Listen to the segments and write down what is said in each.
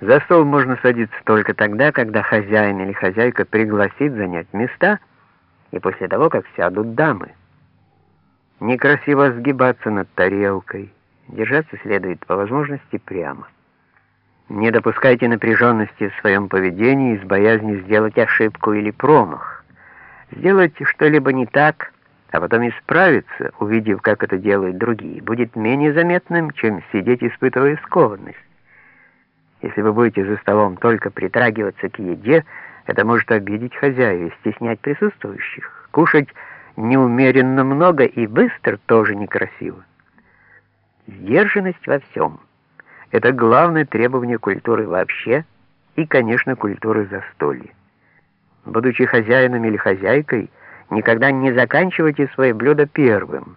За стол можно садиться только тогда, когда хозяин или хозяйка пригласит занять места, и после того, как сядут дамы. Некрасиво сгибаться над тарелкой, держаться следует по возможности прямо. Не допускайте напряженности в своем поведении из боязни сделать ошибку или промах. Сделать что-либо не так, а потом исправиться, увидев, как это делают другие, будет менее заметным, чем сидеть, испытывая скованность. Если вы будете за столом только притрагиваться к еде, это может обидеть хозяев и стеснять присутствующих. Кушать неумеренно много и быстро тоже некрасиво. Сдержанность во всем — это главное требование культуры вообще и, конечно, культуры застолья. Будучи хозяином или хозяйкой, никогда не заканчивайте свое блюдо первым.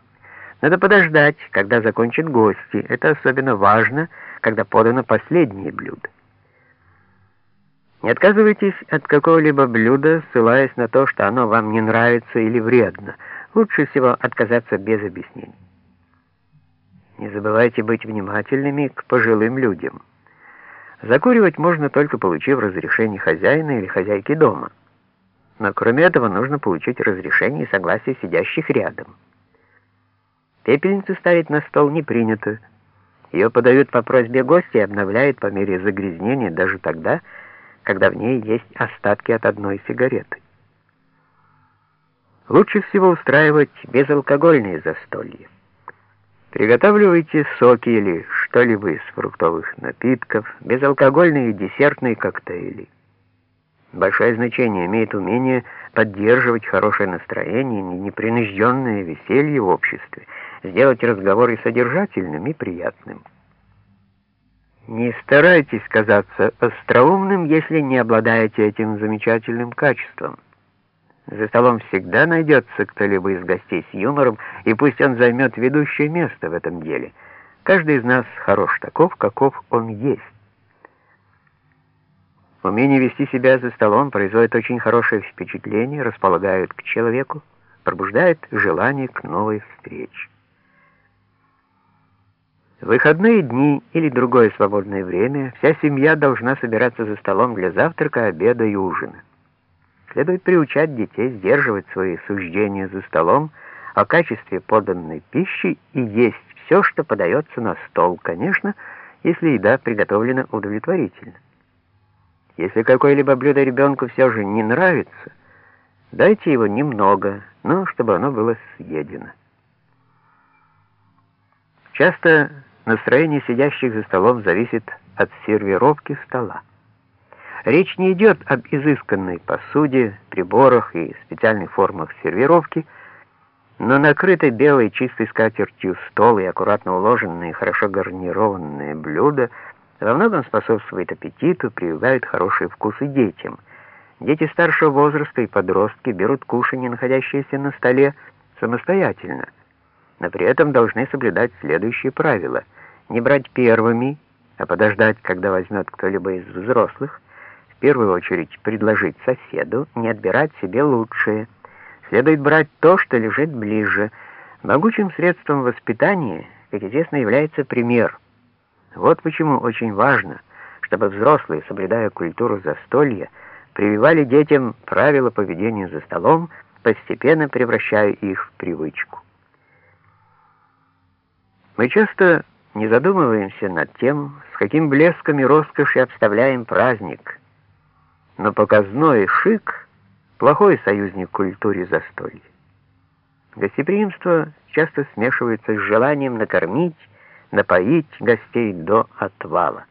Надо подождать, когда закончат гости. Это особенно важно — когда подано последнее блюдо. Не отказывайтесь от какого-либо блюда, ссылаясь на то, что оно вам не нравится или вредно. Лучше всего отказаться без объяснений. Не забывайте быть внимательными к пожилым людям. Закуривать можно только получив разрешение хозяина или хозяйки дома. Но кроме этого нужно получить разрешение и согласие сидящих рядом. Пепельницу ставить на стол не принято, ее подают по просьбе гостя и обновляют по мере загрязнения даже тогда, когда в ней есть остатки от одной сигареты. Лучше всего устраивать безалкогольные застолья. Приготавливайте соки или что-либо из фруктовых напитков, безалкогольные десертные коктейли. Большое значение имеет умение поддерживать хорошее настроение и непринужденное веселье в обществе, сделать разговоры содержательным и приятным. Не старайтесь казаться остроумным, если не обладаете этим замечательным качеством. За столом всегда найдется кто-либо из гостей с юмором, и пусть он займет ведущее место в этом деле. Каждый из нас хорош таков, каков он есть. Умение вести себя за столом производит очень хорошее впечатление, располагает к человеку, пробуждает желание к новой встрече. В выходные дни или другое свободное время вся семья должна собираться за столом для завтрака, обеда и ужина. Следует приучать детей сдерживать свои суждения за столом о качестве поданной пищи и есть все, что подается на стол, конечно, если еда приготовлена удовлетворительно. Если какое-либо блюдо ребенку все же не нравится, дайте его немного, но чтобы оно было съедено. Часто настроение сидящих за столом зависит от сервировки стола. Речь не идет об изысканной посуде, приборах и специальных формах сервировки, но накрытый белой чистой скатертью стол и аккуратно уложенные, хорошо гарнированные блюда – во многом способствует аппетиту, прививает хороший вкус и детям. Дети старшего возраста и подростки берут кушанье, находящееся на столе, самостоятельно, но при этом должны соблюдать следующие правила. Не брать первыми, а подождать, когда возьмет кто-либо из взрослых, в первую очередь предложить соседу, не отбирать себе лучшее. Следует брать то, что лежит ближе. Могучим средством воспитания, как известно, является пример – вот почему очень важно, чтобы взрослые, соблюдая культуру застолья, прививали детям правила поведения за столом, постепенно превращая их в привычку. Мы часто не задумываемся над тем, с каким блеском и роскошью обставляем праздник, но показной шик — плохой союзник культуре застолья. Гостеприимство часто смешивается с желанием накормить, напоить гостей до отвала.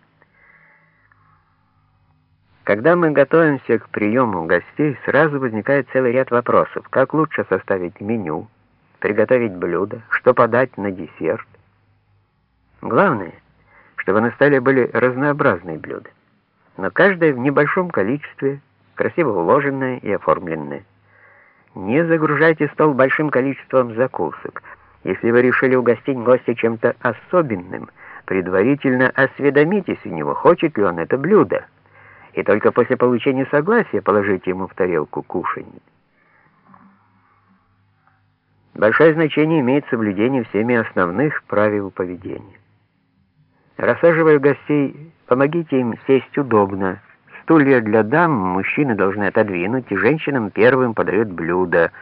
Когда мы готовимся к приему гостей, сразу возникает целый ряд вопросов. Как лучше составить меню, приготовить блюдо, что подать на десерт. Главное, чтобы на столе были разнообразные блюда, но каждое в небольшом количестве, красиво уложенное и оформленное. Не загружайте стол большим количеством закусок – если вы решили угостить гостя чем-то особенным, предварительно осведомитесь у него, хочет ли он это блюдо, и только после получения согласия положите ему в тарелку кушанье. Большое значение имеет соблюдение всеми основных правил поведения. Рассаживая гостей Помогите им сесть удобно. Стулья для дам мужчины должны отодвинуть, и женщинам первым подают блюдо —